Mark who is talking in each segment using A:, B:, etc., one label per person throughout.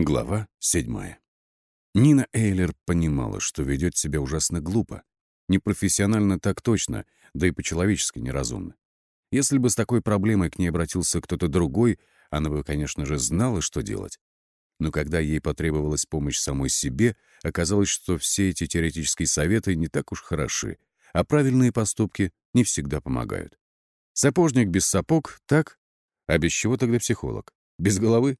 A: Глава седьмая. Нина Эйлер понимала, что ведет себя ужасно глупо. Непрофессионально так точно, да и по-человечески неразумно. Если бы с такой проблемой к ней обратился кто-то другой, она бы, конечно же, знала, что делать. Но когда ей потребовалась помощь самой себе, оказалось, что все эти теоретические советы не так уж хороши, а правильные поступки не всегда помогают. Сапожник без сапог — так? А без чего тогда психолог? Без головы?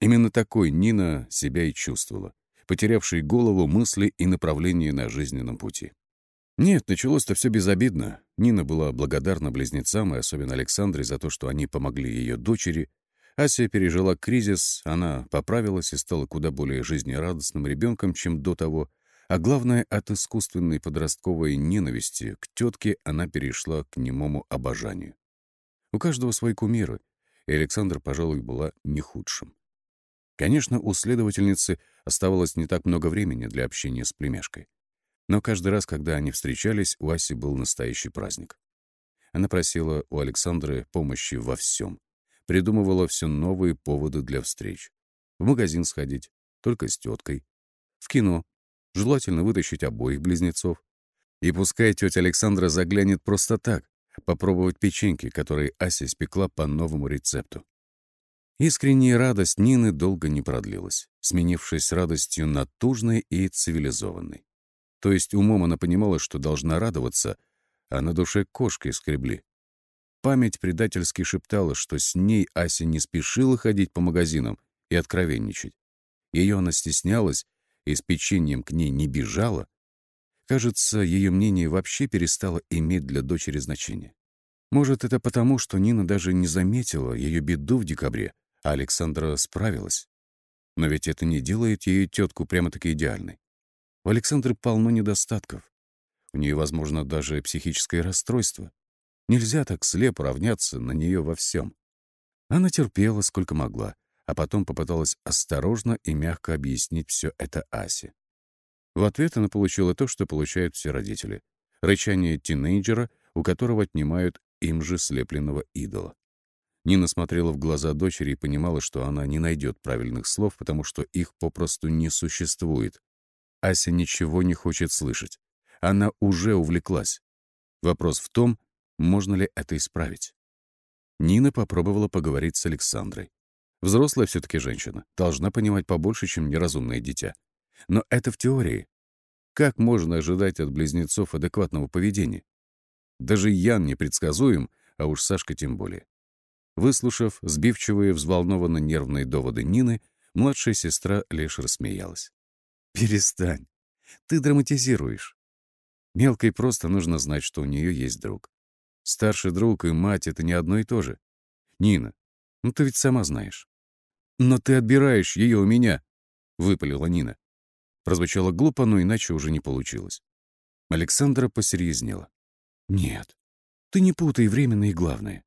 A: Именно такой Нина себя и чувствовала, потерявшей голову, мысли и направление на жизненном пути. Нет, началось-то все безобидно. Нина была благодарна близнецам и особенно Александре за то, что они помогли ее дочери. Ася пережила кризис, она поправилась и стала куда более жизнерадостным ребенком, чем до того. А главное, от искусственной подростковой ненависти к тетке она перешла к немому обожанию. У каждого свои кумиры, и Александр, пожалуй, была не худшим. Конечно, у следовательницы оставалось не так много времени для общения с племяшкой. Но каждый раз, когда они встречались, у Аси был настоящий праздник. Она просила у Александры помощи во всем. Придумывала все новые поводы для встреч. В магазин сходить, только с теткой. В кино. Желательно вытащить обоих близнецов. И пускай тетя Александра заглянет просто так, попробовать печеньки, которые Ася испекла по новому рецепту. Искренняя радость Нины долго не продлилась, сменившись радостью натужной и цивилизованной. То есть умом она понимала, что должна радоваться, а на душе кошкой скребли. Память предательски шептала, что с ней Ася не спешила ходить по магазинам и откровенничать. Ее она стеснялась и с печеньем к ней не бежала. Кажется, ее мнение вообще перестало иметь для дочери значение. Может, это потому, что Нина даже не заметила ее беду в декабре, а Александра справилась. Но ведь это не делает ее тетку прямо-таки идеальной. У Александры полно недостатков. У нее, возможно, даже психическое расстройство. Нельзя так слепо равняться на нее во всем. Она терпела, сколько могла, а потом попыталась осторожно и мягко объяснить все это Асе. В ответ она получила то, что получают все родители — рычание тинейджера, у которого отнимают им же слепленного идола. Нина смотрела в глаза дочери и понимала, что она не найдет правильных слов, потому что их попросту не существует. Ася ничего не хочет слышать. Она уже увлеклась. Вопрос в том, можно ли это исправить. Нина попробовала поговорить с Александрой. Взрослая все-таки женщина, должна понимать побольше, чем неразумное дитя. Но это в теории. Как можно ожидать от близнецов адекватного поведения? Даже Ян непредсказуем, а уж Сашка тем более. Выслушав сбивчивые, взволнованно нервные доводы Нины, младшая сестра лишь рассмеялась. «Перестань. Ты драматизируешь. Мелкой просто нужно знать, что у нее есть друг. Старший друг и мать — это не одно и то же. Нина, ну ты ведь сама знаешь». «Но ты отбираешь ее у меня», — выпалила Нина. Прозвучало глупо, но иначе уже не получилось. Александра посерьезнела. «Нет, ты не путай временное и главное.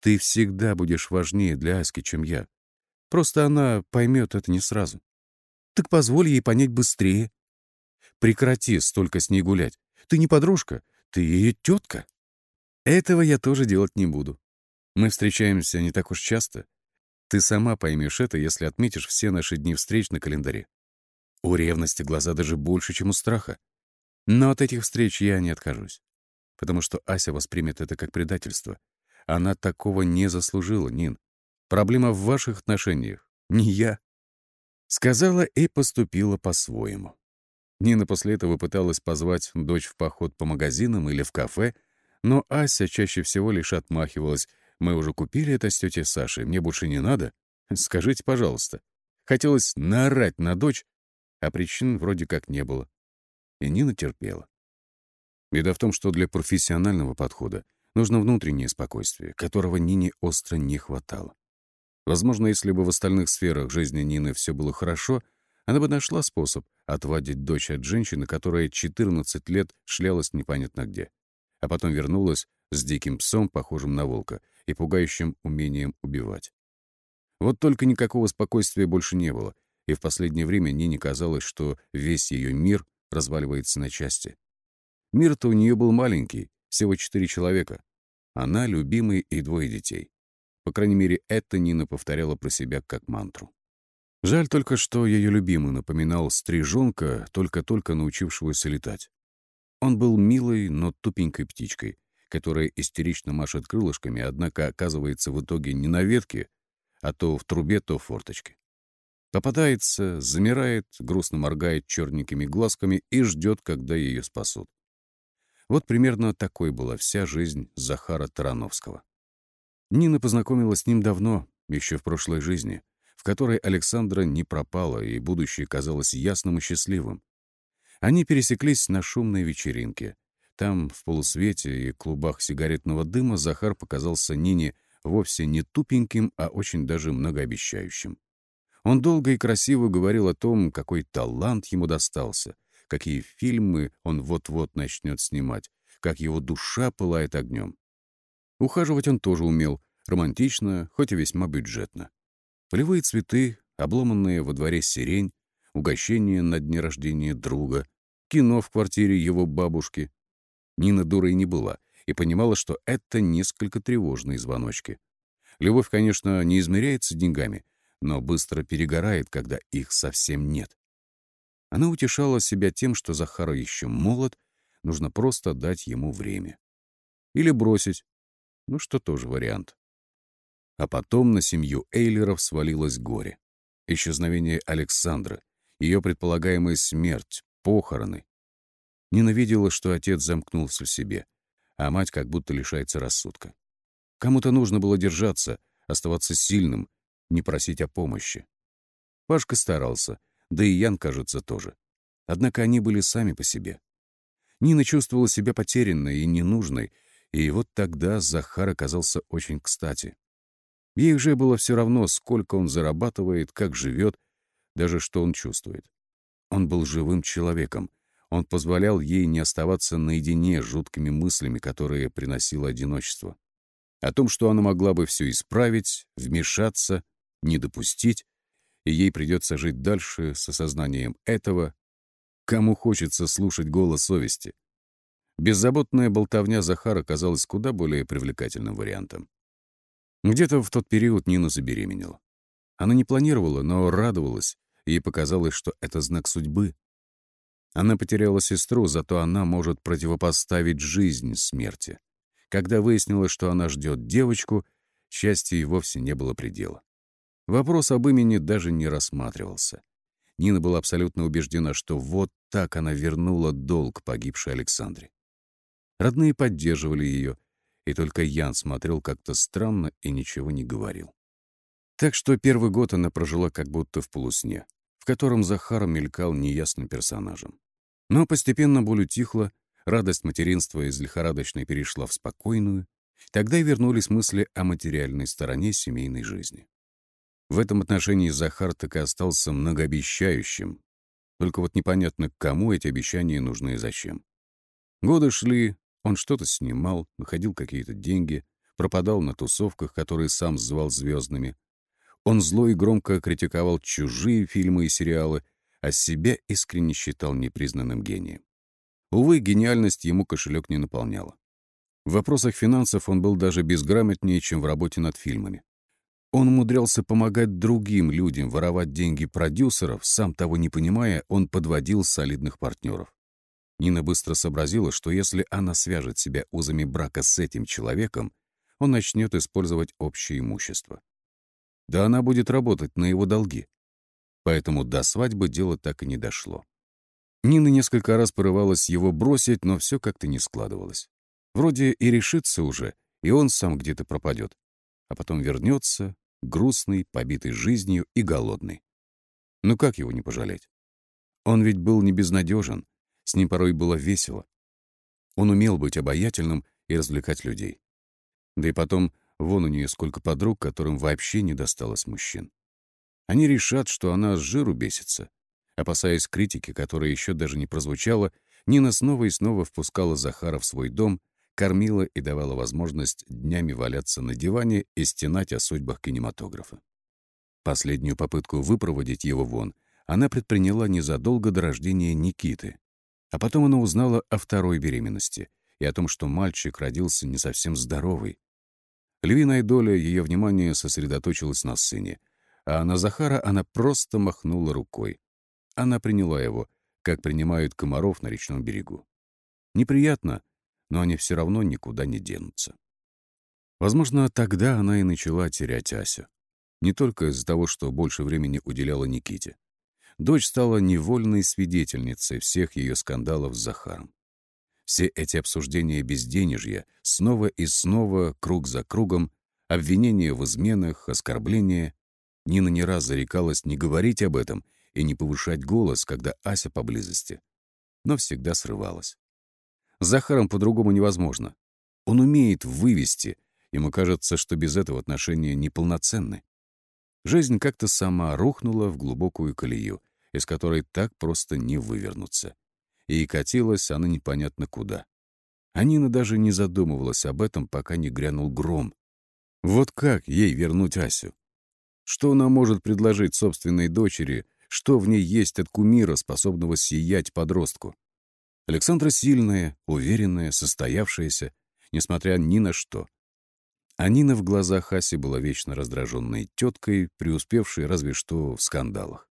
A: Ты всегда будешь важнее для Аски, чем я. Просто она поймет это не сразу. Так позволь ей понять быстрее. Прекрати столько с ней гулять. Ты не подружка, ты ее тетка. Этого я тоже делать не буду. Мы встречаемся не так уж часто. Ты сама поймешь это, если отметишь все наши дни встреч на календаре. У ревности глаза даже больше, чем у страха. Но от этих встреч я не откажусь, потому что Ася воспримет это как предательство, она такого не заслужила, Нин. Проблема в ваших отношениях, не я. Сказала и поступила по-своему. Нина после этого пыталась позвать дочь в поход по магазинам или в кафе, но Ася чаще всего лишь отмахивалась. «Мы уже купили это с тетей Сашей, мне больше не надо. Скажите, пожалуйста». Хотелось наорать на дочь, а причин вроде как не было. И Нина терпела. Беда в том, что для профессионального подхода Нужно внутреннее спокойствие, которого Нине остро не хватало. Возможно, если бы в остальных сферах жизни Нины все было хорошо, она бы нашла способ отвадить дочь от женщины, которая 14 лет шлялась непонятно где, а потом вернулась с диким псом, похожим на волка, и пугающим умением убивать. Вот только никакого спокойствия больше не было, и в последнее время Нине казалось, что весь ее мир разваливается на части. Мир-то у нее был маленький, всего четыре человека. Она, любимый и двое детей. По крайней мере, это Нина повторяла про себя как мантру. Жаль только, что ее любимый напоминал стрижонка, только-только научившегося летать. Он был милой, но тупенькой птичкой, которая истерично машет крылышками, однако оказывается в итоге не на ветке, а то в трубе, то в форточке. Попадается, замирает, грустно моргает черненькими глазками и ждет, когда ее спасут. Вот примерно такой была вся жизнь Захара Тарановского. Нина познакомилась с ним давно, еще в прошлой жизни, в которой Александра не пропала, и будущее казалось ясным и счастливым. Они пересеклись на шумной вечеринке. Там, в полусвете и клубах сигаретного дыма, Захар показался Нине вовсе не тупеньким, а очень даже многообещающим. Он долго и красиво говорил о том, какой талант ему достался, какие фильмы он вот-вот начнет снимать, как его душа пылает огнем. Ухаживать он тоже умел, романтично, хоть и весьма бюджетно. Полевые цветы, обломанные во дворе сирень, угощение на дне рождения друга, кино в квартире его бабушки. Нина дурой не была и понимала, что это несколько тревожные звоночки. Любовь, конечно, не измеряется деньгами, но быстро перегорает, когда их совсем нет. Она утешала себя тем, что Захара еще молод, нужно просто дать ему время. Или бросить, ну что тоже вариант. А потом на семью Эйлеров свалилось горе. Исчезновение Александра, ее предполагаемая смерть, похороны. Ненавидела, что отец замкнулся в себе, а мать как будто лишается рассудка. Кому-то нужно было держаться, оставаться сильным, не просить о помощи. Пашка старался, да и Ян, кажется, тоже. Однако они были сами по себе. Нина чувствовала себя потерянной и ненужной, и вот тогда Захар оказался очень кстати. Ей уже было все равно, сколько он зарабатывает, как живет, даже что он чувствует. Он был живым человеком. Он позволял ей не оставаться наедине с жуткими мыслями, которые приносило одиночество. О том, что она могла бы все исправить, вмешаться, не допустить, и ей придется жить дальше с осознанием этого, кому хочется слушать голос совести. Беззаботная болтовня Захара казалась куда более привлекательным вариантом. Где-то в тот период Нина забеременела. Она не планировала, но радовалась, Ей показалось, что это знак судьбы. Она потеряла сестру, зато она может противопоставить жизнь смерти. Когда выяснилось, что она ждет девочку, счастья и вовсе не было предела. Вопрос об имени даже не рассматривался. Нина была абсолютно убеждена, что вот так она вернула долг погибшей Александре. Родные поддерживали ее, и только Ян смотрел как-то странно и ничего не говорил. Так что первый год она прожила как будто в полусне, в котором Захар мелькал неясным персонажем. Но постепенно боль утихла, радость материнства из лихорадочной перешла в спокойную, тогда и вернулись мысли о материальной стороне семейной жизни. В этом отношении Захар так и остался многообещающим, только вот непонятно, кому эти обещания нужны и зачем. Годы шли, он что-то снимал, находил какие-то деньги, пропадал на тусовках, которые сам звал звездными, он зло и громко критиковал чужие фильмы и сериалы, а себя искренне считал непризнанным гением. Увы, гениальность ему кошелек не наполняла. В вопросах финансов он был даже безграмотнее, чем в работе над фильмами. Он умудрялся помогать другим людям воровать деньги продюсеров, сам того не понимая, он подводил солидных партнеров. Нина быстро сообразила, что если она свяжет себя узами брака с этим человеком, он начнет использовать общее имущество да она будет работать на его долги. Поэтому до свадьбы дело так и не дошло. Нина несколько раз порывалась его бросить, но все как-то не складывалось. Вроде и решится уже, и он сам где-то пропадет. А потом вернется, грустный, побитый жизнью и голодный. Ну как его не пожалеть? Он ведь был не безнадежен, с ним порой было весело. Он умел быть обаятельным и развлекать людей. Да и потом Вон у нее сколько подруг, которым вообще не досталось мужчин. Они решат, что она с жиру бесится. Опасаясь критики, которая еще даже не прозвучала, Нина снова и снова впускала Захара в свой дом, кормила и давала возможность днями валяться на диване и стенать о судьбах кинематографа. Последнюю попытку выпроводить его вон она предприняла незадолго до рождения Никиты. А потом она узнала о второй беременности и о том, что мальчик родился не совсем здоровый, Львиная доля ее внимания сосредоточилась на сыне, а на Захара она просто махнула рукой. Она приняла его, как принимают комаров на речном берегу. Неприятно, но они все равно никуда не денутся. Возможно, тогда она и начала терять Асю. Не только из-за того, что больше времени уделяла Никите. Дочь стала невольной свидетельницей всех ее скандалов с Захаром. Все эти обсуждения безденежья, снова и снова, круг за кругом, обвинения в изменах, оскорбления. Нина не раз зарекалась не говорить об этом и не повышать голос, когда Ася поблизости. Но всегда срывалась. С Захаром по-другому невозможно. Он умеет вывести, ему кажется, что без этого отношения неполноценны. Жизнь как-то сама рухнула в глубокую колею, из которой так просто не вывернуться и катилась она непонятно куда. А Нина даже не задумывалась об этом, пока не грянул гром. Вот как ей вернуть Асю? Что она может предложить собственной дочери, что в ней есть от кумира, способного сиять подростку? Александра сильная, уверенная, состоявшаяся, несмотря ни на что. А Нина в глазах Аси была вечно раздраженной теткой, преуспевшей разве что в скандалах.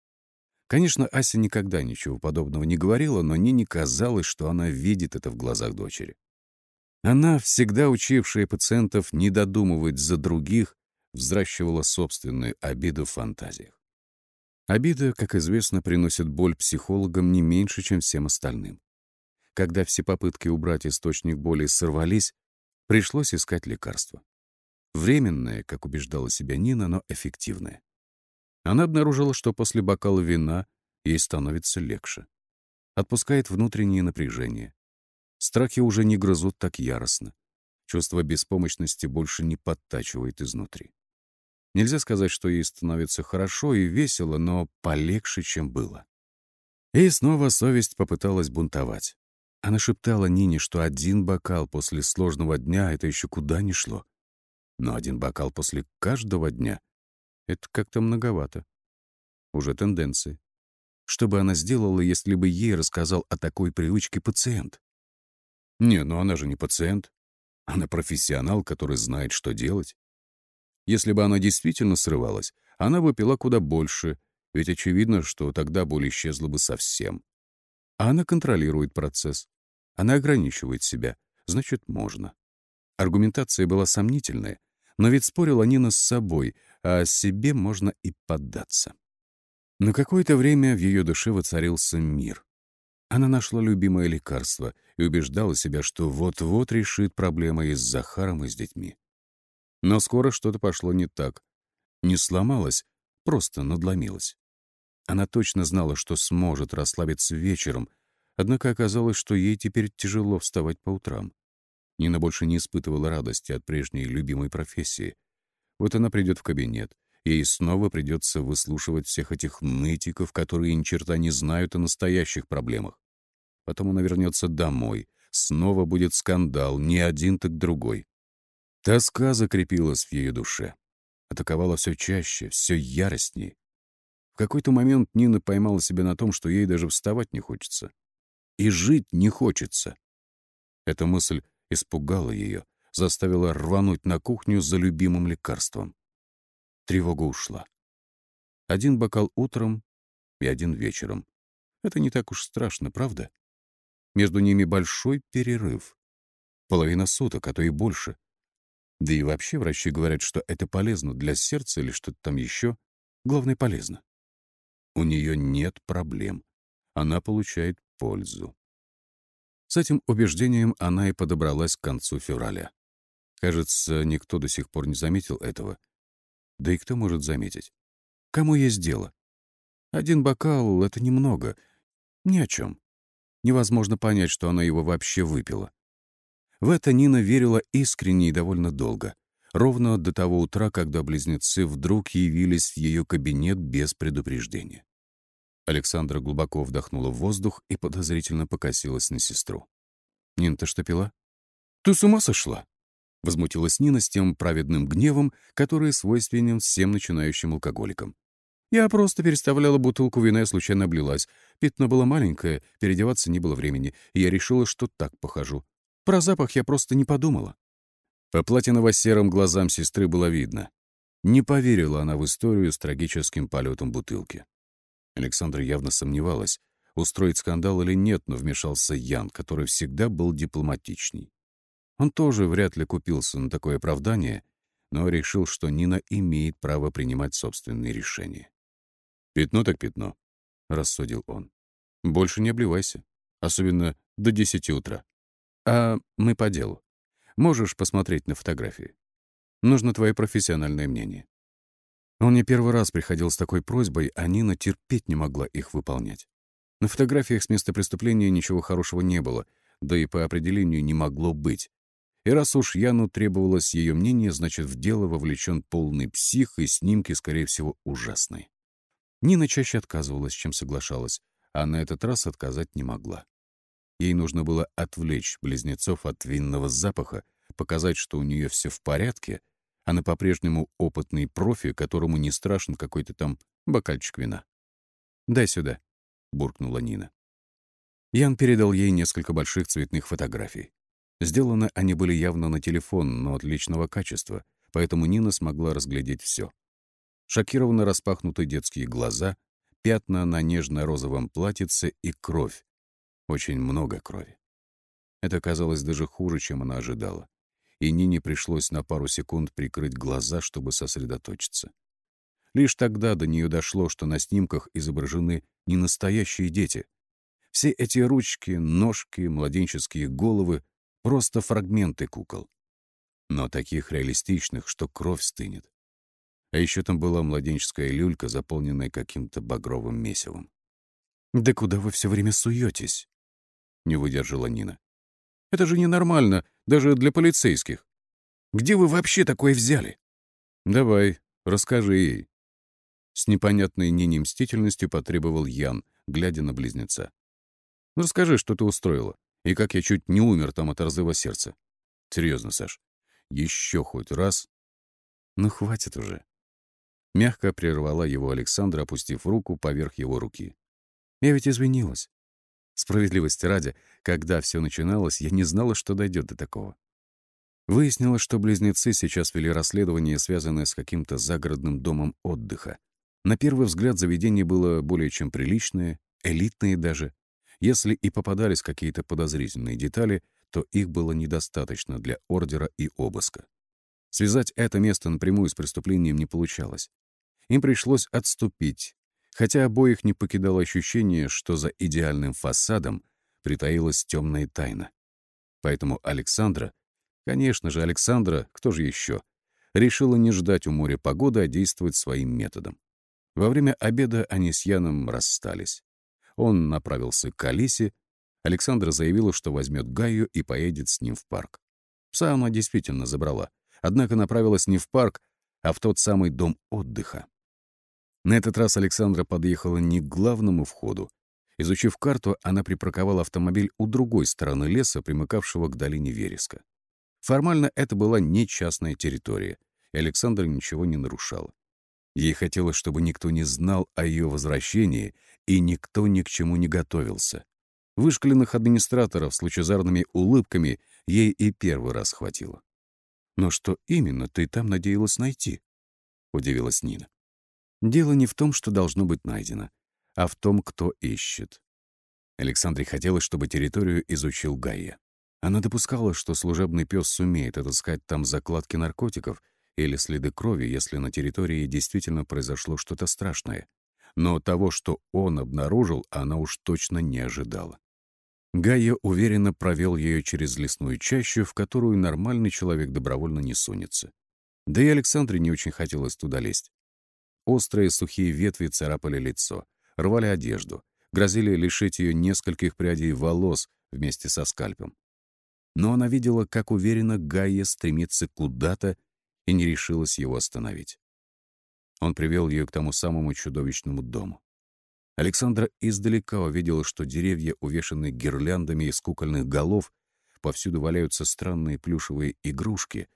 A: Конечно, Ася никогда ничего подобного не говорила, но Нине казалось, что она видит это в глазах дочери. Она, всегда учившая пациентов не додумывать за других, взращивала собственную обиду в фантазиях. Обида, как известно, приносит боль психологам не меньше, чем всем остальным. Когда все попытки убрать источник боли сорвались, пришлось искать лекарство. Временное, как убеждала себя Нина, но эффективное. Она обнаружила, что после бокала вина ей становится легче. Отпускает внутреннее напряжение. Страхи уже не грызут так яростно. Чувство беспомощности больше не подтачивает изнутри. Нельзя сказать, что ей становится хорошо и весело, но полегче, чем было. И снова совесть попыталась бунтовать. Она шептала Нине, что один бокал после сложного дня — это еще куда ни шло. Но один бокал после каждого дня — это как-то многовато. Уже тенденции. Что бы она сделала, если бы ей рассказал о такой привычке пациент? Не, ну она же не пациент. Она профессионал, который знает, что делать. Если бы она действительно срывалась, она бы пила куда больше, ведь очевидно, что тогда боль исчезла бы совсем. А она контролирует процесс. Она ограничивает себя. Значит, можно. Аргументация была сомнительная, но ведь спорила Нина с собой, а себе можно и поддаться. На какое-то время в ее душе воцарился мир. Она нашла любимое лекарство и убеждала себя, что вот-вот решит проблемы и с Захаром, и с детьми. Но скоро что-то пошло не так. Не сломалось, просто надломилось. Она точно знала, что сможет расслабиться вечером, однако оказалось, что ей теперь тяжело вставать по утрам. Нина больше не испытывала радости от прежней любимой профессии. Вот она придет в кабинет, ей снова придется выслушивать всех этих нытиков, которые ни черта не знают о настоящих проблемах. Потом она вернется домой, снова будет скандал, не один, так другой. Тоска закрепилась в ее душе. Атаковала все чаще, все яростнее. В какой-то момент Нина поймала себя на том, что ей даже вставать не хочется. И жить не хочется. Эта мысль испугала ее, заставила рвануть на кухню за любимым лекарством. Тревога ушла. Один бокал утром и один вечером. Это не так уж страшно, правда? Между ними большой перерыв. Половина суток, а то и больше. Да и вообще врачи говорят, что это полезно для сердца или что-то там еще. Главное, полезно. У нее нет проблем. Она получает пользу. С этим убеждением она и подобралась к концу февраля. Кажется, никто до сих пор не заметил этого. Да и кто может заметить? Кому есть дело? Один бокал — это немного. Ни о чем. Невозможно понять, что она его вообще выпила. В это Нина верила искренне и довольно долго. Ровно до того утра, когда близнецы вдруг явились в ее кабинет без предупреждения. Александра глубоко вдохнула в воздух и подозрительно покосилась на сестру. «Нина, ты что пила?» «Ты с ума сошла?» Возмутилась Нина с тем праведным гневом, который свойственен всем начинающим алкоголикам. Я просто переставляла бутылку вина и случайно облилась. Пятно было маленькое, переодеваться не было времени, и я решила, что так похожу. Про запах я просто не подумала. По платиново-серым глазам сестры было видно. Не поверила она в историю с трагическим полетом бутылки. Александра явно сомневалась, устроить скандал или нет, но вмешался Ян, который всегда был дипломатичней. Он тоже вряд ли купился на такое оправдание, но решил, что Нина имеет право принимать собственные решения. «Пятно так пятно», — рассудил он. «Больше не обливайся, особенно до десяти утра. А мы по делу. Можешь посмотреть на фотографии. Нужно твое профессиональное мнение». Он не первый раз приходил с такой просьбой, а Нина терпеть не могла их выполнять. На фотографиях с места преступления ничего хорошего не было, да и по определению не могло быть. И раз уж Яну требовалось ее мнение, значит, в дело вовлечен полный псих, и снимки, скорее всего, ужасные. Нина чаще отказывалась, чем соглашалась, а на этот раз отказать не могла. Ей нужно было отвлечь близнецов от винного запаха, показать, что у нее все в порядке, она по-прежнему опытный профи, которому не страшен какой-то там бокальчик вина. «Дай сюда», — буркнула Нина. Ян передал ей несколько больших цветных фотографий. Сделаны они были явно на телефон, но отличного качества, поэтому Нина смогла разглядеть все. Шокированно распахнутые детские глаза, пятна на нежно-розовом платьице и кровь. Очень много крови. Это казалось даже хуже, чем она ожидала. И Нине пришлось на пару секунд прикрыть глаза, чтобы сосредоточиться. Лишь тогда до нее дошло, что на снимках изображены не настоящие дети. Все эти ручки, ножки, младенческие головы Просто фрагменты кукол. Но таких реалистичных, что кровь стынет. А еще там была младенческая люлька, заполненная каким-то багровым месивом. «Да куда вы все время суетесь?» — не выдержала Нина. «Это же ненормально, даже для полицейских. Где вы вообще такое взяли?» «Давай, расскажи ей». С непонятной Нине мстительностью потребовал Ян, глядя на близнеца. «Расскажи, что ты устроила и как я чуть не умер там от разрыва сердца. Серьезно, Саш, еще хоть раз. Ну, хватит уже. Мягко прервала его Александра, опустив руку поверх его руки. Я ведь извинилась. Справедливости ради, когда все начиналось, я не знала, что дойдет до такого. Выяснилось, что близнецы сейчас вели расследование, связанное с каким-то загородным домом отдыха. На первый взгляд заведение было более чем приличное, элитное даже, если и попадались какие-то подозрительные детали, то их было недостаточно для ордера и обыска. Связать это место напрямую с преступлением не получалось. Им пришлось отступить, хотя обоих не покидало ощущение, что за идеальным фасадом притаилась темная тайна. Поэтому Александра, конечно же, Александра, кто же еще, решила не ждать у моря погоды, а действовать своим методом. Во время обеда они с Яном расстались. Он направился к Алисе. Александра заявила, что возьмет Гаю и поедет с ним в парк. Пса она действительно забрала, однако направилась не в парк, а в тот самый дом отдыха. На этот раз Александра подъехала не к главному входу. Изучив карту, она припарковала автомобиль у другой стороны леса, примыкавшего к долине Вереска. Формально это была не частная территория, и Александра ничего не нарушала. Ей хотелось, чтобы никто не знал о ее возвращении, и никто ни к чему не готовился. Вышкаленных администраторов с лучезарными улыбками ей и первый раз хватило. «Но что именно ты там надеялась найти?» — удивилась Нина. «Дело не в том, что должно быть найдено, а в том, кто ищет». Александре хотелось, чтобы территорию изучил Гайя. Она допускала, что служебный пес сумеет отыскать там закладки наркотиков или следы крови, если на территории действительно произошло что-то страшное. Но того, что он обнаружил, она уж точно не ожидала. Гайя уверенно провел ее через лесную чащу, в которую нормальный человек добровольно не сунется. Да и Александре не очень хотелось туда лезть. Острые сухие ветви царапали лицо, рвали одежду, грозили лишить ее нескольких прядей волос вместе со скальпом. Но она видела, как уверенно Гайя стремится куда-то и не решилась его остановить. Он привел ее к тому самому чудовищному дому. Александра издалека увидела, что деревья, увешанные гирляндами из кукольных голов, повсюду валяются странные плюшевые игрушки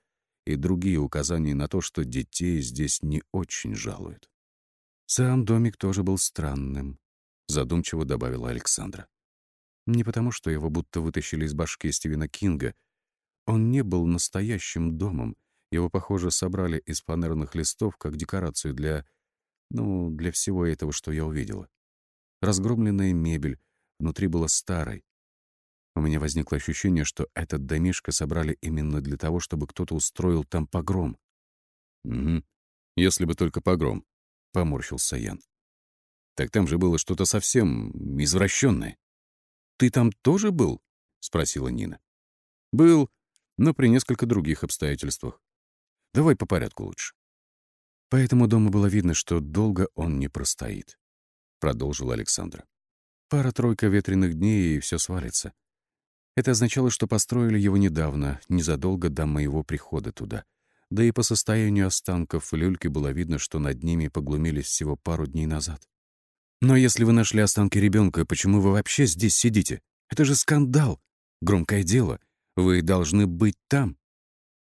A: и другие указания на то, что детей здесь не очень жалуют. Сам домик тоже был странным, задумчиво добавила Александра. Не потому, что его будто вытащили из башки Стивена Кинга. Он не был настоящим домом, Его, похоже, собрали из фанерных листов как декорацию для... ну, для всего этого, что я увидела. Разгромленная мебель, внутри была старой. У меня возникло ощущение, что этот домишко собрали именно для того, чтобы кто-то устроил там погром. «Угу. Если бы только погром», — поморщился Ян. «Так там же было что-то совсем извращенное». «Ты там тоже был?» — спросила Нина. «Был, но при несколько других обстоятельствах. Давай по порядку лучше». По этому дому было видно, что долго он не простоит, — продолжила Александра. Пара-тройка ветреных дней, и все свалится. Это означало, что построили его недавно, незадолго до моего прихода туда. Да и по состоянию останков люльки было видно, что над ними поглумились всего пару дней назад. «Но если вы нашли останки ребенка, почему вы вообще здесь сидите? Это же скандал! Громкое дело. Вы должны быть там!»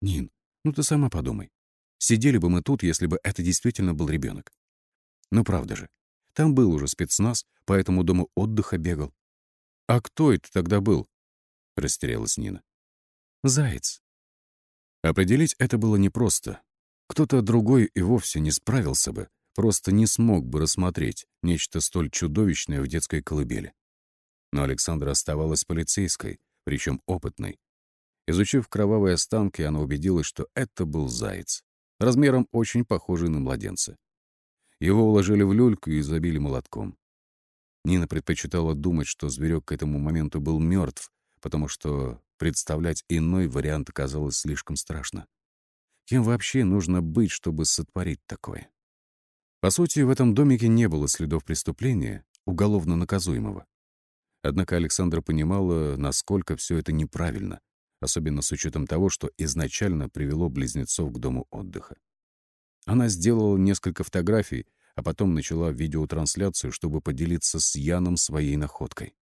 A: «Нин, ну ты сама подумай. Сидели бы мы тут, если бы это действительно был ребенок. Ну правда же. Там был уже спецназ, по этому дому отдыха бегал. «А кто это тогда был?» — растерялась Нина. «Заяц». Определить это было непросто. Кто-то другой и вовсе не справился бы, просто не смог бы рассмотреть нечто столь чудовищное в детской колыбели. Но Александра оставалась полицейской, причем опытной, Изучив кровавые останки, она убедилась, что это был заяц, размером очень похожий на младенца. Его уложили в люльку и забили молотком. Нина предпочитала думать, что зверек к этому моменту был мертв, потому что представлять иной вариант оказалось слишком страшно. Кем вообще нужно быть, чтобы сотворить такое? По сути, в этом домике не было следов преступления, уголовно наказуемого. Однако Александра понимала, насколько все это неправильно, особенно с учетом того, что изначально привело близнецов к дому отдыха. Она сделала несколько фотографий, а потом начала видеотрансляцию, чтобы поделиться с Яном своей находкой.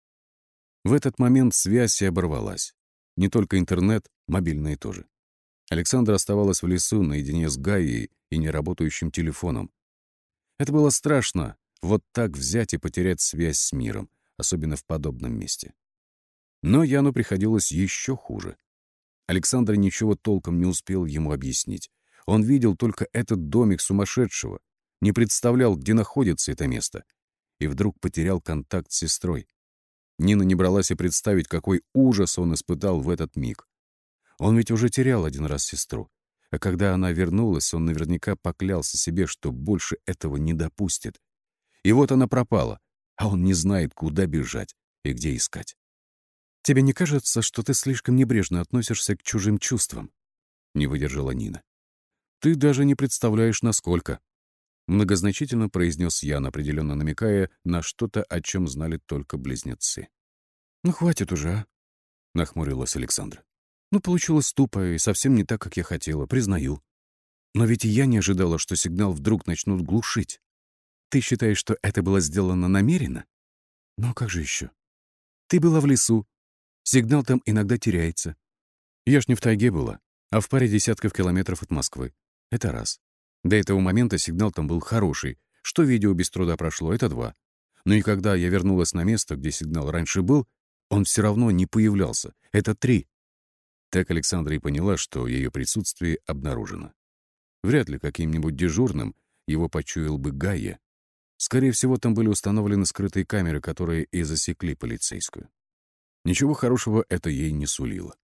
A: В этот момент связь и оборвалась. Не только интернет, мобильные тоже. Александра оставалась в лесу наедине с Гаей и неработающим телефоном. Это было страшно, вот так взять и потерять связь с миром, особенно в подобном месте. Но Яну приходилось еще хуже. Александр ничего толком не успел ему объяснить. Он видел только этот домик сумасшедшего, не представлял, где находится это место, и вдруг потерял контакт с сестрой. Нина не бралась и представить, какой ужас он испытал в этот миг. Он ведь уже терял один раз сестру, а когда она вернулась, он наверняка поклялся себе, что больше этого не допустит. И вот она пропала, а он не знает, куда бежать и где искать. «Тебе не кажется, что ты слишком небрежно относишься к чужим чувствам?» — не выдержала Нина. «Ты даже не представляешь, насколько», — многозначительно произнес Ян, определенно намекая на что-то, о чем знали только близнецы. «Ну, хватит уже, а?» — нахмурилась Александра. «Ну, получилось тупо и совсем не так, как я хотела, признаю. Но ведь и я не ожидала, что сигнал вдруг начнут глушить. Ты считаешь, что это было сделано намеренно? Ну, а как же еще? Ты была в лесу, Сигнал там иногда теряется. Я ж не в тайге была, а в паре десятков километров от Москвы. Это раз. До этого момента сигнал там был хороший. Что видео без труда прошло, это два. Но и когда я вернулась на место, где сигнал раньше был, он все равно не появлялся. Это три. Так Александра и поняла, что ее присутствие обнаружено. Вряд ли каким-нибудь дежурным его почуял бы Гайя. Скорее всего, там были установлены скрытые камеры, которые и засекли полицейскую. Ничего хорошего это ей не сулило.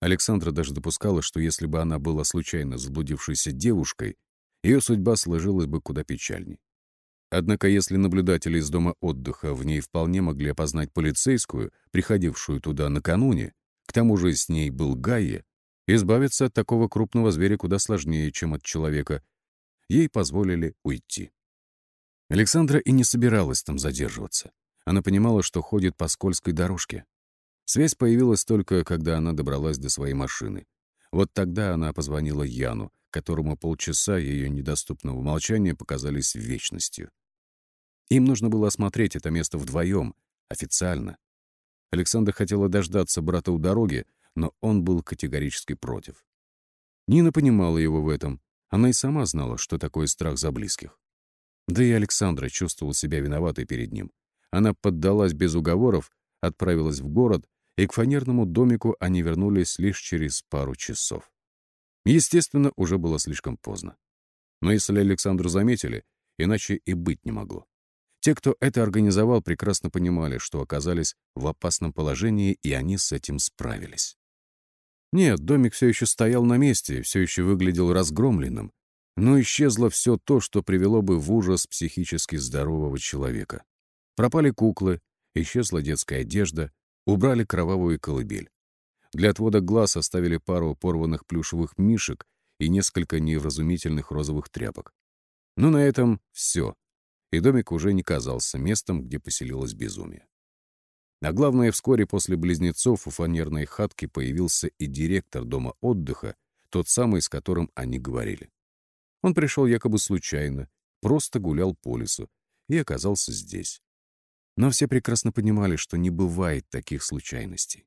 A: Александра даже допускала, что если бы она была случайно заблудившейся девушкой, ее судьба сложилась бы куда печальней. Однако если наблюдатели из дома отдыха в ней вполне могли опознать полицейскую, приходившую туда накануне, к тому же с ней был Гайя, избавиться от такого крупного зверя куда сложнее, чем от человека, ей позволили уйти. Александра и не собиралась там задерживаться. Она понимала, что ходит по скользкой дорожке. Связь появилась только, когда она добралась до своей машины. Вот тогда она позвонила Яну, которому полчаса ее недоступного молчания показались вечностью. Им нужно было осмотреть это место вдвоем, официально. Александр хотела дождаться брата у дороги, но он был категорически против. Нина понимала его в этом. Она и сама знала, что такое страх за близких. Да и Александра чувствовала себя виноватой перед ним. Она поддалась без уговоров, отправилась в город, и к фанерному домику они вернулись лишь через пару часов. Естественно, уже было слишком поздно. Но если Александру заметили, иначе и быть не могло. Те, кто это организовал, прекрасно понимали, что оказались в опасном положении, и они с этим справились. Нет, домик все еще стоял на месте, все еще выглядел разгромленным, но исчезло все то, что привело бы в ужас психически здорового человека. Пропали куклы, исчезла детская одежда, убрали кровавую колыбель. Для отвода глаз оставили пару порванных плюшевых мишек и несколько невразумительных розовых тряпок. Но на этом все, и домик уже не казался местом, где поселилось безумие. А главное, вскоре после близнецов у фанерной хатки появился и директор дома отдыха, тот самый, с которым они говорили. Он пришел якобы случайно, просто гулял по лесу и оказался здесь. Но все прекрасно понимали, что не бывает таких случайностей.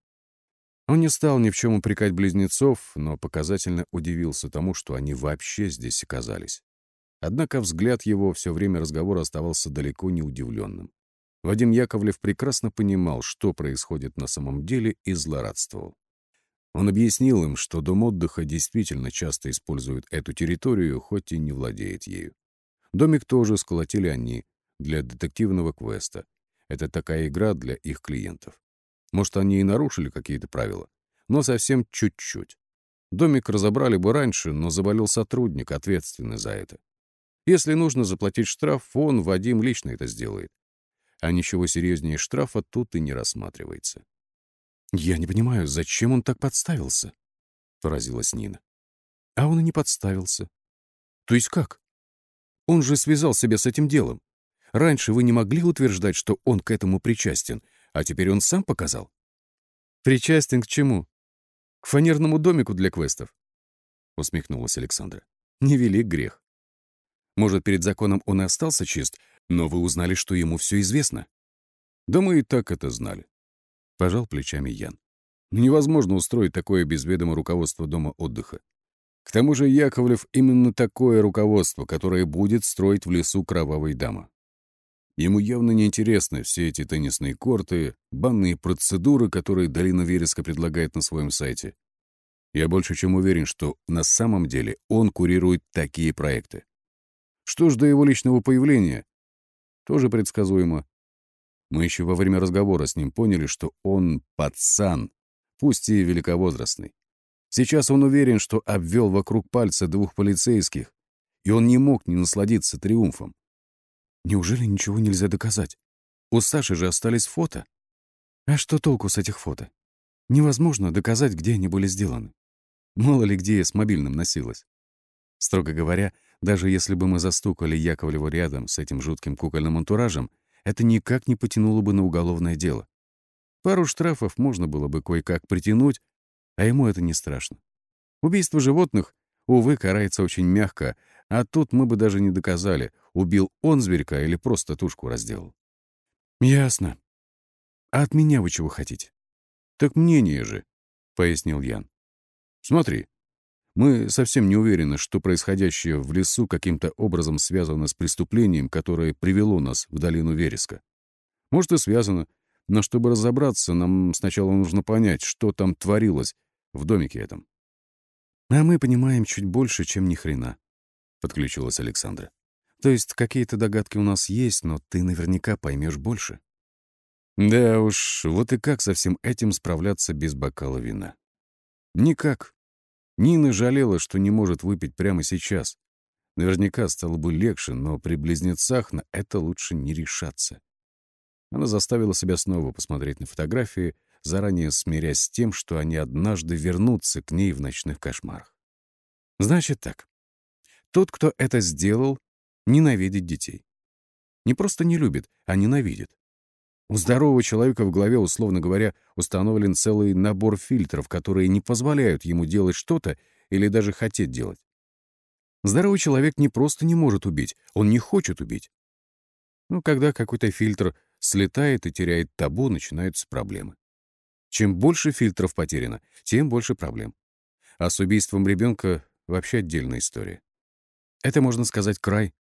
A: Он не стал ни в чем упрекать близнецов, но показательно удивился тому, что они вообще здесь оказались. Однако взгляд его все время разговора оставался далеко не удивленным. Вадим Яковлев прекрасно понимал, что происходит на самом деле, и злорадствовал. Он объяснил им, что дом отдыха действительно часто использует эту территорию, хоть и не владеет ею. Домик тоже сколотили они для детективного квеста. Это такая игра для их клиентов. Может, они и нарушили какие-то правила, но совсем чуть-чуть. Домик разобрали бы раньше, но заболел сотрудник, ответственный за это. Если нужно заплатить штраф, он, Вадим, лично это сделает. А ничего серьезнее штрафа тут и не рассматривается. «Я не понимаю, зачем он так подставился?» — поразилась Нина. «А он и не подставился». «То есть как? Он же связал себя с этим делом. Раньше вы не могли утверждать, что он к этому причастен, а теперь он сам показал. Причастен к чему? К фанерному домику для квестов? Усмехнулась Александра. Невелик грех. Может, перед законом он и остался чист, но вы узнали, что ему все известно. Да мы и так это знали. Пожал плечами Ян. Невозможно устроить такое без ведома руководства дома отдыха. К тому же Яковлев именно такое руководство, которое будет строить в лесу кровавой дамы. Ему явно неинтересны все эти теннисные корты, банные процедуры, которые Долина Вереска предлагает на своем сайте. Я больше чем уверен, что на самом деле он курирует такие проекты. Что ж до его личного появления? Тоже предсказуемо. Мы еще во время разговора с ним поняли, что он пацан, пусть и великовозрастный. Сейчас он уверен, что обвел вокруг пальца двух полицейских, и он не мог не насладиться триумфом. Неужели ничего нельзя доказать? У Саши же остались фото. А что толку с этих фото? Невозможно доказать, где они были сделаны. Мало ли где я с мобильным носилась. Строго говоря, даже если бы мы застукали Яковлеву рядом с этим жутким кукольным антуражем, это никак не потянуло бы на уголовное дело. Пару штрафов можно было бы кое-как притянуть, а ему это не страшно. Убийство животных, увы, карается очень мягко, а тут мы бы даже не доказали, убил он зверька или просто тушку разделал. Ясно. А от меня вы чего хотите? Так мнение же, — пояснил Ян. Смотри, мы совсем не уверены, что происходящее в лесу каким-то образом связано с преступлением, которое привело нас в долину Вереска. Может, и связано, но чтобы разобраться, нам сначала нужно понять, что там творилось в домике этом. А мы понимаем чуть больше, чем ни хрена подключилась Александра. То есть какие-то догадки у нас есть, но ты наверняка поймешь больше. Да уж, вот и как со всем этим справляться без бокала вина? Никак. Нина жалела, что не может выпить прямо сейчас. Наверняка стало бы легче, но при близнецах на это лучше не решаться. Она заставила себя снова посмотреть на фотографии, заранее смирясь с тем, что они однажды вернутся к ней в ночных кошмарах. Значит так. Тот, кто это сделал, ненавидит детей. Не просто не любит, а ненавидит. У здорового человека в голове, условно говоря, установлен целый набор фильтров, которые не позволяют ему делать что-то или даже хотеть делать. Здоровый человек не просто не может убить, он не хочет убить. Но когда какой-то фильтр слетает и теряет табу, начинаются проблемы. Чем больше фильтров потеряно, тем больше проблем. А с убийством ребенка вообще отдельная история. Это, можно сказать, край.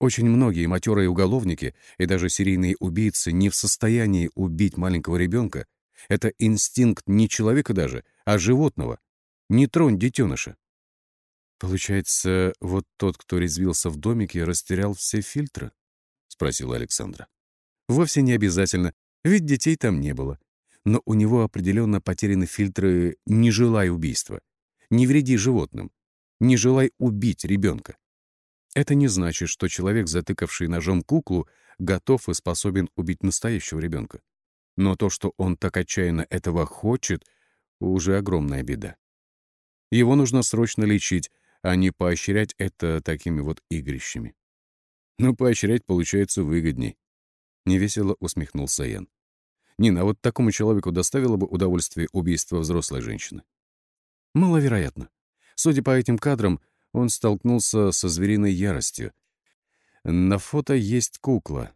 A: Очень многие матерые уголовники и даже серийные убийцы не в состоянии убить маленького ребенка. Это инстинкт не человека даже, а животного. Не тронь детеныша. Получается, вот тот, кто резвился в домике, растерял все фильтры? Спросила Александра. Вовсе не обязательно, ведь детей там не было. Но у него определенно потеряны фильтры «не желай убийства», «не вреди животным», «не желай убить ребенка». Это не значит, что человек, затыкавший ножом куклу, готов и способен убить настоящего ребенка. Но то, что он так отчаянно этого хочет, уже огромная беда. Его нужно срочно лечить, а не поощрять это такими вот игрищами. Но поощрять получается выгодней. Невесело усмехнулся Ян. Нина, а вот такому человеку доставило бы удовольствие убийство взрослой женщины? Маловероятно. Судя по этим кадрам, он столкнулся со звериной яростью. На фото есть кукла.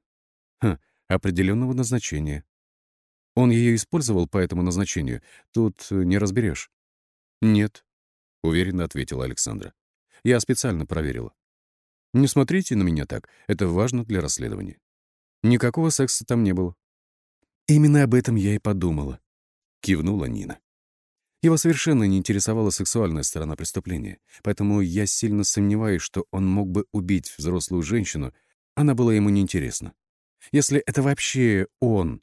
A: Ха, определенного назначения. Он ее использовал по этому назначению. Тут не разберешь. Нет, — уверенно ответила Александра. «Я специально проверила. Не смотрите на меня так, это важно для расследования. Никакого секса там не было». «Именно об этом я и подумала», — кивнула Нина. Его совершенно не интересовала сексуальная сторона преступления, поэтому я сильно сомневаюсь, что он мог бы убить взрослую женщину, она была ему неинтересна. Если это вообще он.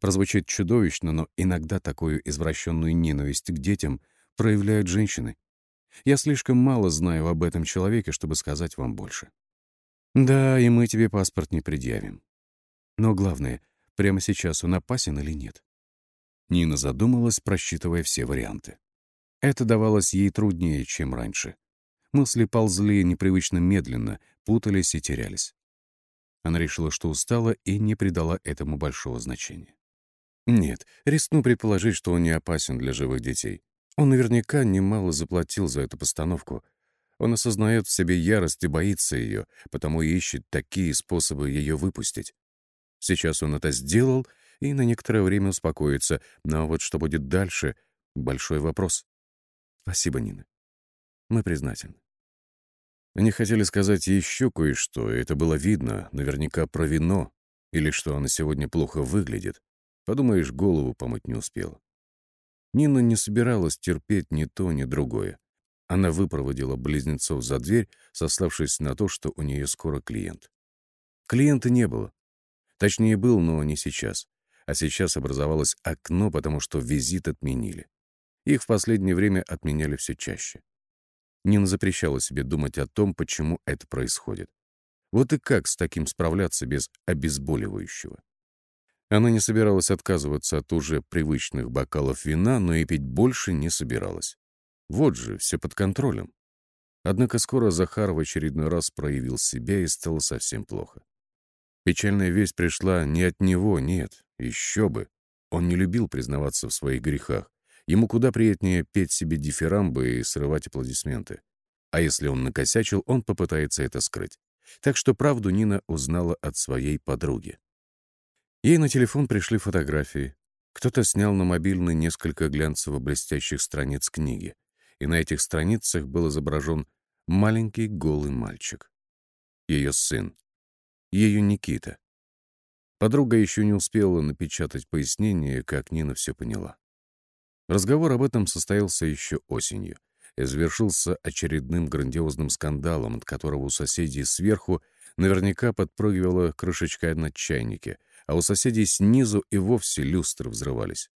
A: Прозвучит чудовищно, но иногда такую извращенную ненависть к детям проявляют женщины. Я слишком мало знаю об этом человеке, чтобы сказать вам больше. Да, и мы тебе паспорт не предъявим. Но главное, прямо сейчас он опасен или нет? Нина задумалась, просчитывая все варианты. Это давалось ей труднее, чем раньше. Мысли ползли непривычно медленно, путались и терялись. Она решила, что устала и не придала этому большого значения. Нет, рискну предположить, что он не опасен для живых детей. Он наверняка немало заплатил за эту постановку. Он осознает в себе ярость и боится ее, потому и ищет такие способы ее выпустить. Сейчас он это сделал и на некоторое время успокоится, но вот что будет дальше — большой вопрос. Спасибо, Нина. Мы признательны. Они хотели сказать еще кое-что, и это было видно, наверняка про вино, или что она сегодня плохо выглядит. Подумаешь, голову помыть не успела. Нина не собиралась терпеть ни то, ни другое. Она выпроводила близнецов за дверь, сославшись на то, что у нее скоро клиент. Клиента не было. Точнее, был, но не сейчас. А сейчас образовалось окно, потому что визит отменили. Их в последнее время отменяли все чаще. Нина запрещала себе думать о том, почему это происходит. Вот и как с таким справляться без обезболивающего? Она не собиралась отказываться от уже привычных бокалов вина, но и пить больше не собиралась. Вот же, все под контролем. Однако скоро Захар в очередной раз проявил себя и стало совсем плохо. Печальная весть пришла не от него, нет, еще бы. Он не любил признаваться в своих грехах. Ему куда приятнее петь себе дифирамбы и срывать аплодисменты. А если он накосячил, он попытается это скрыть. Так что правду Нина узнала от своей подруги. Ей на телефон пришли фотографии. Кто-то снял на мобильный несколько глянцево-блестящих страниц книги, и на этих страницах был изображен маленький голый мальчик. Ее сын. Ее Никита. Подруга еще не успела напечатать пояснение, как Нина все поняла. Разговор об этом состоялся еще осенью и завершился очередным грандиозным скандалом, от которого у соседей сверху наверняка подпрыгивала крышечка на чайнике — а у соседей снизу и вовсе люстры взрывались.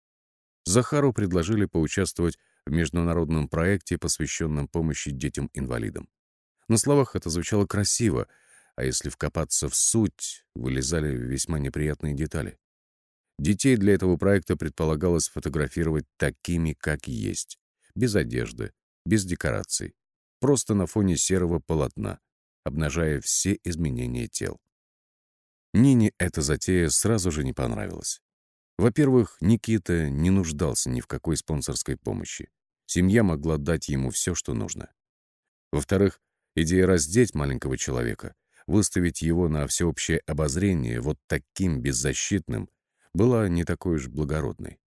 A: Захару предложили поучаствовать в международном проекте, посвященном помощи детям-инвалидам. На словах это звучало красиво, а если вкопаться в суть, вылезали весьма неприятные детали. Детей для этого проекта предполагалось фотографировать такими, как есть, без одежды, без декораций, просто на фоне серого полотна, обнажая все изменения тел. Нине эта затея сразу же не понравилась. Во-первых, Никита не нуждался ни в какой спонсорской помощи. Семья могла дать ему все, что нужно. Во-вторых, идея раздеть маленького человека, выставить его на всеобщее обозрение вот таким беззащитным, была не такой уж благородной.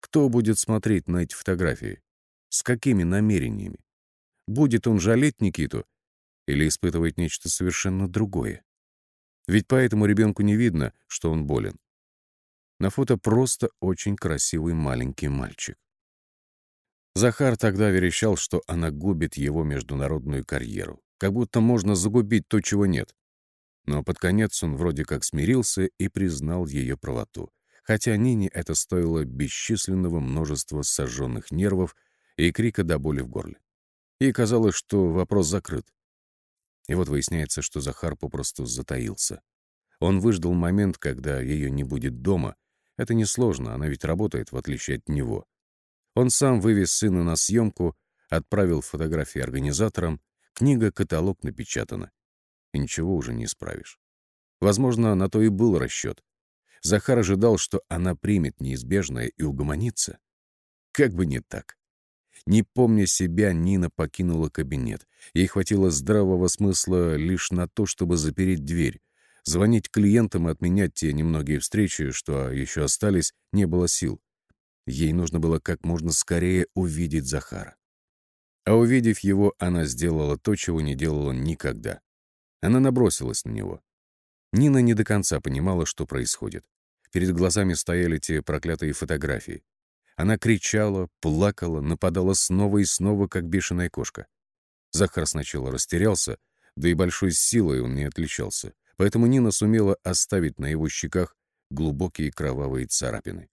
A: Кто будет смотреть на эти фотографии? С какими намерениями? Будет он жалеть Никиту или испытывать нечто совершенно другое? Ведь по этому ребенку не видно, что он болен. На фото просто очень красивый маленький мальчик. Захар тогда верещал, что она губит его международную карьеру, как будто можно загубить то, чего нет. Но под конец он вроде как смирился и признал ее правоту, хотя Нине это стоило бесчисленного множества сожженных нервов и крика до боли в горле. Ей казалось, что вопрос закрыт. И вот выясняется, что Захар попросту затаился. Он выждал момент, когда ее не будет дома. Это несложно, она ведь работает, в отличие от него. Он сам вывез сына на съемку, отправил фотографии организаторам, книга-каталог напечатана. И ничего уже не исправишь. Возможно, на то и был расчет. Захар ожидал, что она примет неизбежное и угомонится. Как бы не так. Не помня себя, Нина покинула кабинет. Ей хватило здравого смысла лишь на то, чтобы запереть дверь. Звонить клиентам и отменять те немногие встречи, что еще остались, не было сил. Ей нужно было как можно скорее увидеть Захара. А увидев его, она сделала то, чего не делала никогда. Она набросилась на него. Нина не до конца понимала, что происходит. Перед глазами стояли те проклятые фотографии. Она кричала, плакала, нападала снова и снова, как бешеная кошка. Захар сначала растерялся, да и большой силой он не отличался, поэтому Нина сумела оставить на его щеках глубокие кровавые царапины.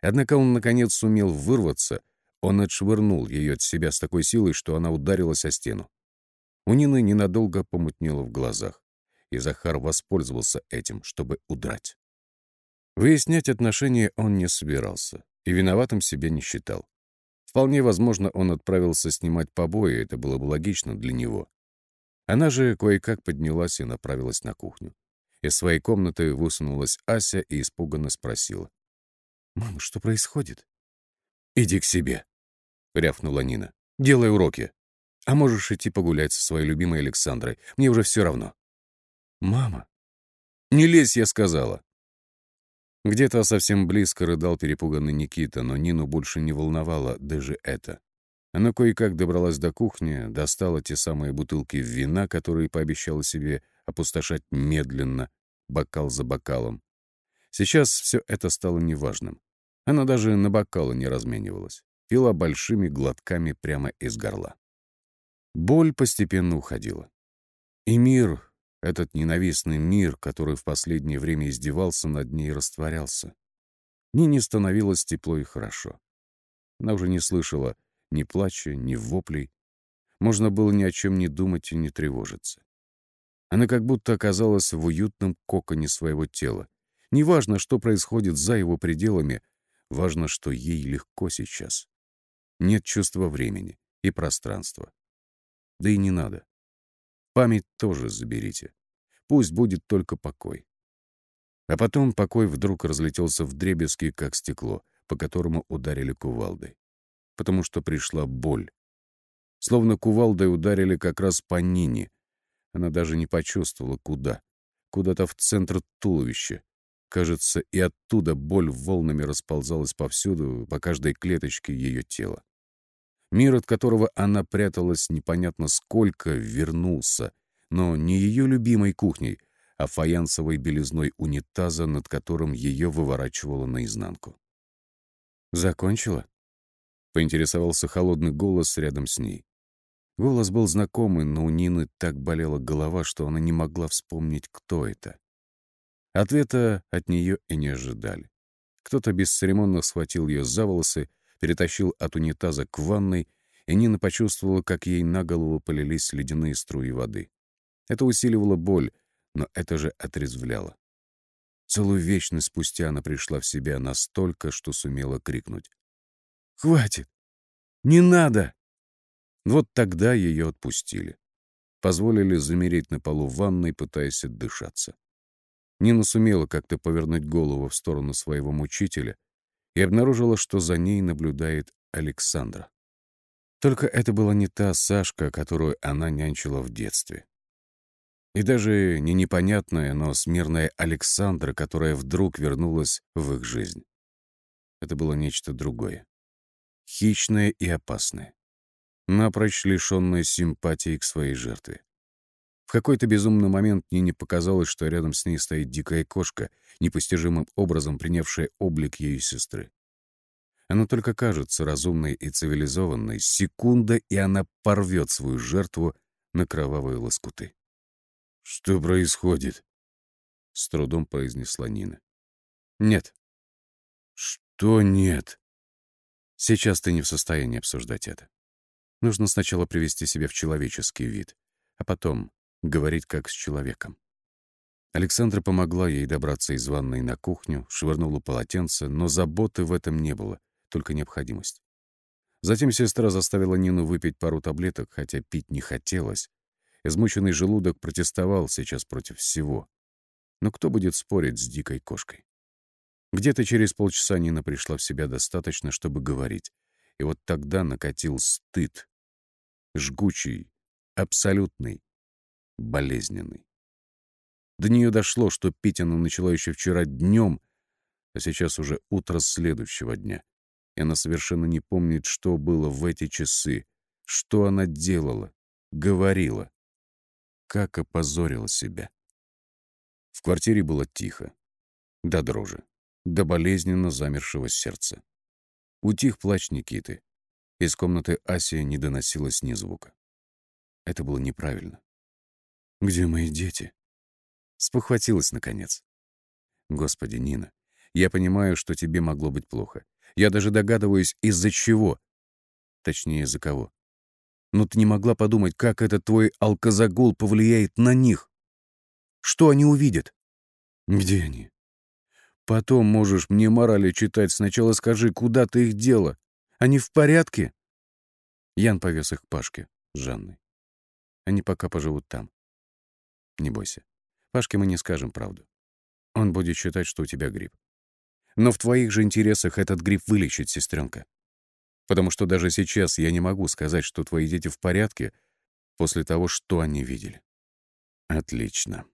A: Однако он, наконец, сумел вырваться, он отшвырнул ее от себя с такой силой, что она ударилась о стену. У Нины ненадолго помутнело в глазах, и Захар воспользовался этим, чтобы удрать. Выяснять отношения он не собирался и виноватым себя не считал. Вполне возможно, он отправился снимать побои, это было бы логично для него. Она же кое-как поднялась и направилась на кухню. Из своей комнаты высунулась Ася и испуганно спросила. «Мама, что происходит?» «Иди к себе», — рявкнула Нина. «Делай уроки. А можешь идти погулять со своей любимой Александрой. Мне уже все равно». «Мама». «Не лезь, я сказала». Где-то совсем близко рыдал перепуганный Никита, но Нину больше не волновало даже это. Она кое-как добралась до кухни, достала те самые бутылки вина, которые пообещала себе опустошать медленно, бокал за бокалом. Сейчас все это стало неважным. Она даже на бокалы не разменивалась, пила большими глотками прямо из горла. Боль постепенно уходила. И мир, этот ненавистный мир, который в последнее время издевался над ней, растворялся. Нине становилось тепло и хорошо. Она уже не слышала ни плача, ни воплей. Можно было ни о чем не думать и не тревожиться. Она как будто оказалась в уютном коконе своего тела, Неважно, что происходит за его пределами, важно, что ей легко сейчас. Нет чувства времени и пространства. Да и не надо. Память тоже заберите. Пусть будет только покой. А потом покой вдруг разлетелся в дребезги, как стекло, по которому ударили кувалдой. Потому что пришла боль. Словно кувалдой ударили как раз по Нине. Она даже не почувствовала, куда. Куда-то в центр туловища, Кажется, и оттуда боль волнами расползалась повсюду, по каждой клеточке ее тела. Мир, от которого она пряталась непонятно сколько, вернулся, но не ее любимой кухней, а фаянсовой белизной унитаза, над которым ее выворачивало наизнанку. «Закончила?» — поинтересовался холодный голос рядом с ней. Голос был знакомый, но у Нины так болела голова, что она не могла вспомнить, кто это. Ответа от нее и не ожидали. Кто-то бесцеремонно схватил ее за волосы, перетащил от унитаза к ванной, и Нина почувствовала, как ей на голову полились ледяные струи воды. Это усиливало боль, но это же отрезвляло. Целую вечность спустя она пришла в себя настолько, что сумела крикнуть. «Хватит! Не надо!» Вот тогда ее отпустили. Позволили замереть на полу ванной, пытаясь отдышаться. Нина сумела как-то повернуть голову в сторону своего мучителя и обнаружила, что за ней наблюдает Александра. Только это была не та Сашка, которую она нянчила в детстве. И даже не непонятная, но смирная Александра, которая вдруг вернулась в их жизнь. Это было нечто другое. Хищное и опасное. Напрочь лишенное симпатии к своей жертве. В какой-то безумный момент Нине показалось, что рядом с ней стоит дикая кошка, непостижимым образом принявшая облик ее сестры. Она только кажется разумной и цивилизованной. Секунда, и она порвет свою жертву на кровавые лоскуты. «Что происходит?» — с трудом произнесла Нина. «Нет». «Что нет?» «Сейчас ты не в состоянии обсуждать это. Нужно сначала привести себя в человеческий вид, а потом говорить как с человеком». Александра помогла ей добраться из ванной на кухню, швырнула полотенце, но заботы в этом не было, только необходимость. Затем сестра заставила Нину выпить пару таблеток, хотя пить не хотелось. Измученный желудок протестовал сейчас против всего. Но кто будет спорить с дикой кошкой? Где-то через полчаса Нина пришла в себя достаточно, чтобы говорить. И вот тогда накатил стыд. Жгучий, абсолютный, болезненный. До нее дошло, что пить она начала еще вчера днем, а сейчас уже утро следующего дня. И она совершенно не помнит, что было в эти часы, что она делала, говорила, как опозорила себя. В квартире было тихо, до дрожи до болезненно замершего сердца. Утих плач Никиты. Из комнаты Асия не доносилось ни звука. Это было неправильно. «Где мои дети?» Спохватилась, наконец. «Господи, Нина, я понимаю, что тебе могло быть плохо. Я даже догадываюсь, из-за чего. Точнее, из-за кого. Но ты не могла подумать, как этот твой алкозагул повлияет на них. Что они увидят? Где они? Потом можешь мне морали читать. Сначала скажи, куда ты их дела? Они в порядке?» Ян повез их к Пашке с Жанной. Они пока поживут там. Не бойся. Пашке мы не скажем правду. Он будет считать, что у тебя грипп. Но в твоих же интересах этот грипп вылечить, сестренка. Потому что даже сейчас я не могу сказать, что твои дети в порядке после того, что они видели. Отлично.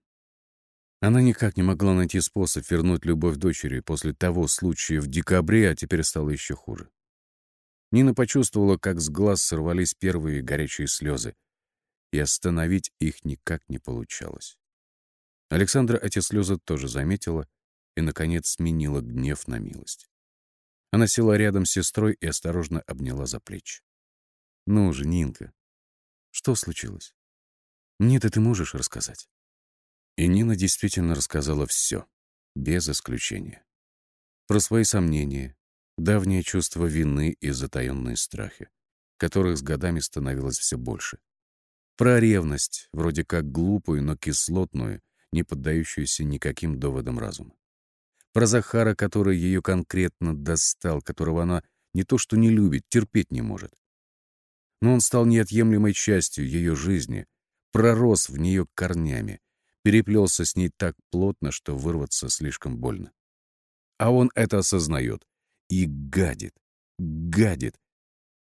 A: Она никак не могла найти способ вернуть любовь дочери после того случая в декабре, а теперь стало еще хуже. Нина почувствовала, как с глаз сорвались первые горячие слезы, и остановить их никак не получалось. Александра эти слезы тоже заметила и, наконец, сменила гнев на милость. Она села рядом с сестрой и осторожно обняла за плечи. «Ну же, Нинка, что случилось? Мне-то ты можешь рассказать?» И Нина действительно рассказала все, без исключения. Про свои сомнения, давнее чувство вины и затаенные страхи, которых с годами становилось все больше. Про ревность, вроде как глупую, но кислотную, не поддающуюся никаким доводам разума. Про Захара, который ее конкретно достал, которого она не то что не любит, терпеть не может. Но он стал неотъемлемой частью ее жизни, пророс в нее корнями, переплелся с ней так плотно, что вырваться слишком больно. А он это осознает и гадит, гадит,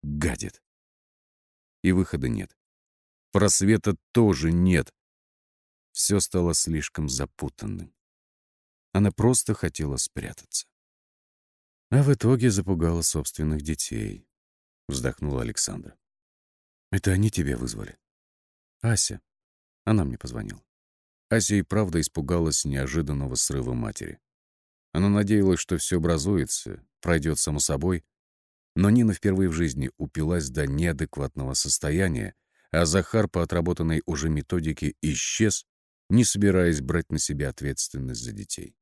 A: гадит. И выхода нет. Просвета тоже нет. Все стало слишком запутанным. Она просто хотела спрятаться. А в итоге запугала собственных детей, вздохнула Александра. Это они тебя вызвали? Ася. Она мне позвонила. Ася и правда испугалась неожиданного срыва матери. Она надеялась, что все образуется, пройдет само собой, но Нина впервые в жизни упилась до неадекватного состояния, а Захар по отработанной уже методике исчез, не собираясь брать на себя ответственность за детей.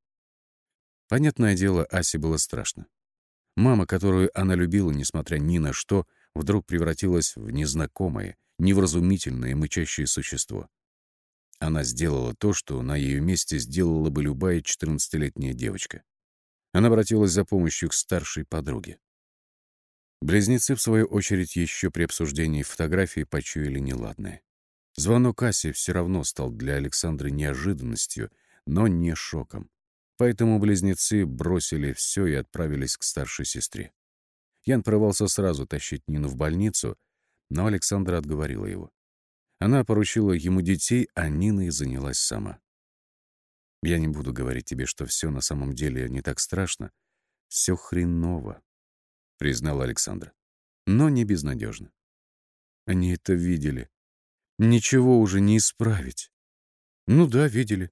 A: Понятное дело, Асе было страшно. Мама, которую она любила, несмотря ни на что, вдруг превратилась в незнакомое, невразумительное, мычащее существо. Она сделала то, что на ее месте сделала бы любая 14-летняя девочка. Она обратилась за помощью к старшей подруге. Близнецы, в свою очередь, еще при обсуждении фотографии почуяли неладное. Звонок Аси все равно стал для Александры неожиданностью, но не шоком. Поэтому близнецы бросили все и отправились к старшей сестре. Ян порывался сразу тащить Нину в больницу, но Александра отговорила его. Она поручила ему детей, а Нина и занялась сама. Я не буду говорить тебе, что все на самом деле не так страшно. Все хреново, признал Александр. Но не безнадежно. Они это видели. Ничего уже не исправить. Ну да, видели.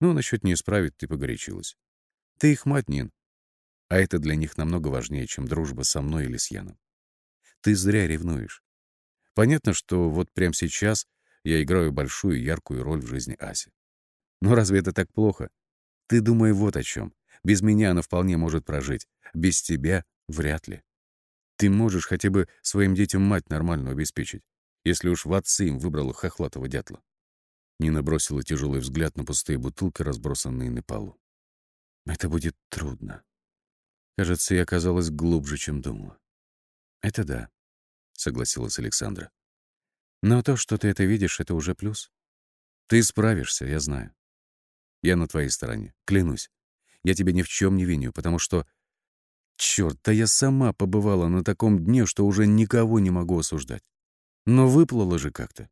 A: Ну, насчет не исправить ты погорячилась. Ты их мать, Нин. А это для них намного важнее, чем дружба со мной или с Яном. Ты зря ревнуешь. Понятно, что вот прямо сейчас я играю большую яркую роль в жизни Аси. Но разве это так плохо? Ты думай вот о чем. Без меня она вполне может прожить. Без тебя — вряд ли. Ты можешь хотя бы своим детям мать нормальную обеспечить, если уж в отцы им выбрала хохлатого дятла. Нина бросила тяжелый взгляд на пустые бутылки, разбросанные на полу. Это будет трудно. Кажется, я оказалась глубже, чем думала. Это да, согласилась Александра. Но то, что ты это видишь, это уже плюс. Ты справишься, я знаю. Я на твоей стороне, клянусь. Я тебя ни в чем не виню, потому что... Черт, да я сама побывала на таком дне, что уже никого не могу осуждать. Но выплыла же как-то.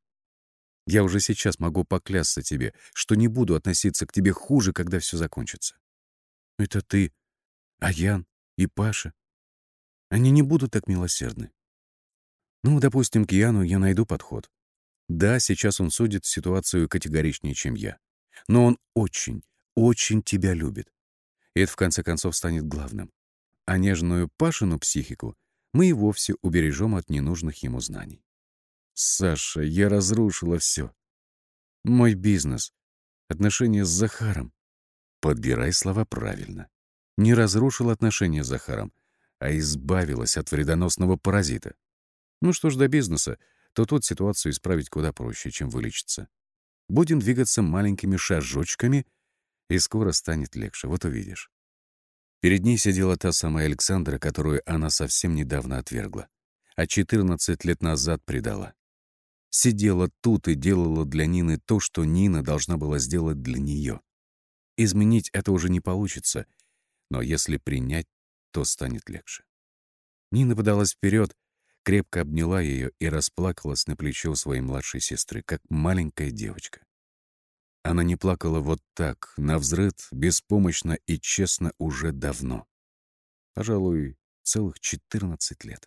A: Я уже сейчас могу поклясться тебе, что не буду относиться к тебе хуже, когда все закончится. Это ты, а Ян и Паша. Они не будут так милосердны. Ну, допустим, к Яну я найду подход. Да, сейчас он судит ситуацию категоричнее, чем я. Но он очень, очень тебя любит. И это, в конце концов, станет главным. А нежную Пашину психику мы и вовсе убережем от ненужных ему знаний. Саша, я разрушила все. Мой бизнес, отношения с Захаром. Подбирай слова правильно. Не разрушил отношения с Захаром, а избавилась от вредоносного паразита. Ну что ж до бизнеса, то тут ситуацию исправить куда проще, чем вылечиться. Будем двигаться маленькими шажочками, и скоро станет легче, вот увидишь. Перед ней сидела та самая Александра, которую она совсем недавно отвергла, а 14 лет назад предала сидела тут и делала для Нины то, что Нина должна была сделать для нее. Изменить это уже не получится, но если принять, то станет легче. Нина подалась вперед, крепко обняла ее и расплакалась на плечо своей младшей сестры, как маленькая девочка. Она не плакала вот так, навзрыд, беспомощно и честно уже давно. Пожалуй, целых 14 лет.